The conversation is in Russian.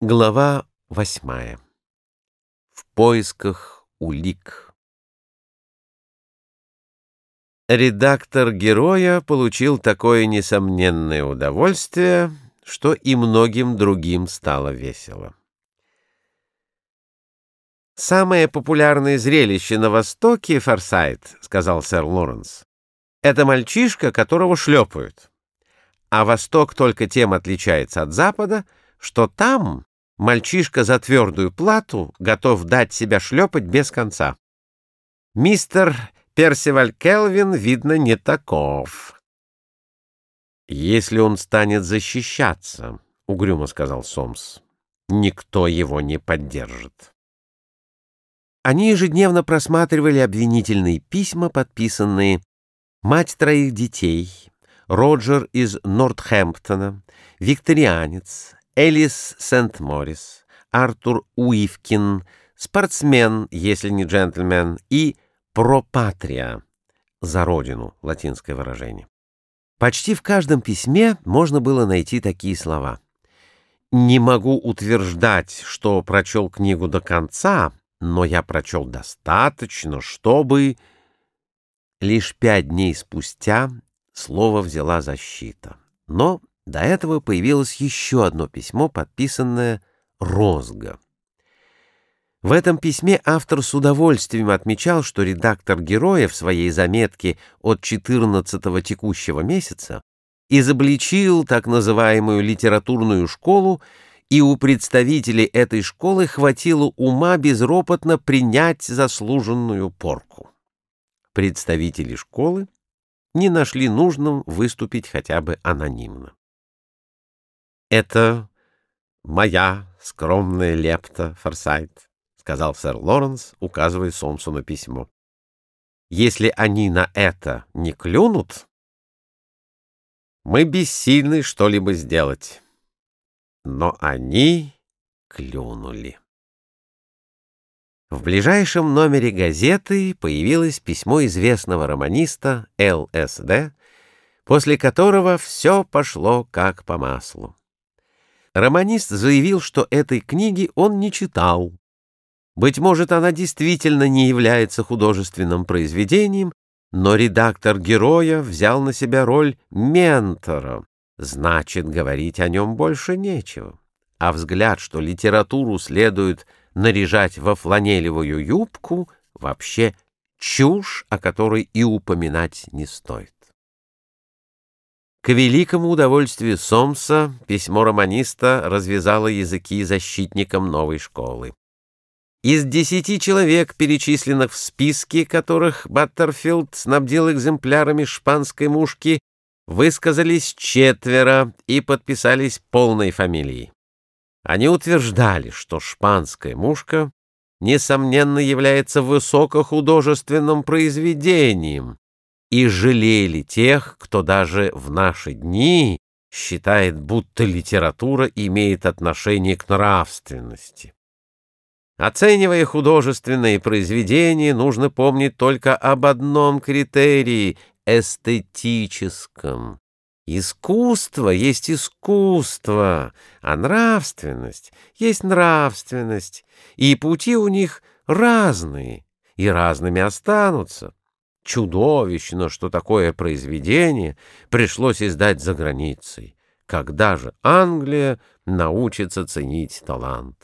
Глава восьмая. В поисках улик. Редактор героя получил такое несомненное удовольствие, что и многим другим стало весело. «Самое популярное зрелище на Востоке, Форсайт, — сказал сэр Лоренс, — это мальчишка, которого шлепают. А Восток только тем отличается от Запада, что там Мальчишка за твердую плату готов дать себя шлепать без конца. Мистер Персиваль Келвин, видно, не таков. «Если он станет защищаться», — угрюмо сказал Сомс, — «никто его не поддержит». Они ежедневно просматривали обвинительные письма, подписанные «Мать троих детей», «Роджер из Нортхэмптона», «Викторианец», Элис Сент-Морис, Артур Уивкин, спортсмен, если не джентльмен, и пропатрия за родину, латинское выражение. Почти в каждом письме можно было найти такие слова. «Не могу утверждать, что прочел книгу до конца, но я прочел достаточно, чтобы...» Лишь пять дней спустя слово взяла защита. Но до этого появилось еще одно письмо, подписанное «Розга». В этом письме автор с удовольствием отмечал, что редактор героя в своей заметке от 14 текущего месяца изобличил так называемую литературную школу, и у представителей этой школы хватило ума безропотно принять заслуженную порку. Представители школы не нашли нужным выступить хотя бы анонимно. «Это моя скромная лепта, Форсайт», — сказал сэр Лоренс, указывая Сомсу на письмо. «Если они на это не клюнут, мы бессильны что-либо сделать». Но они клюнули. В ближайшем номере газеты появилось письмо известного романиста Л.С.Д., после которого все пошло как по маслу. Романист заявил, что этой книги он не читал. Быть может, она действительно не является художественным произведением, но редактор героя взял на себя роль ментора, значит, говорить о нем больше нечего. А взгляд, что литературу следует наряжать во фланелевую юбку, вообще чушь, о которой и упоминать не стоит. К великому удовольствию Сомса письмо романиста развязало языки защитникам новой школы. Из десяти человек, перечисленных в списке, которых Баттерфилд снабдил экземплярами шпанской мушки, высказались четверо и подписались полной фамилией. Они утверждали, что шпанская мушка, несомненно, является высокохудожественным произведением, и жалели тех, кто даже в наши дни считает, будто литература имеет отношение к нравственности. Оценивая художественные произведения, нужно помнить только об одном критерии — эстетическом. Искусство есть искусство, а нравственность есть нравственность, и пути у них разные, и разными останутся. Чудовищно, что такое произведение пришлось издать за границей. Когда же Англия научится ценить талант?